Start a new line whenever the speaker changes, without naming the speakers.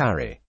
carry.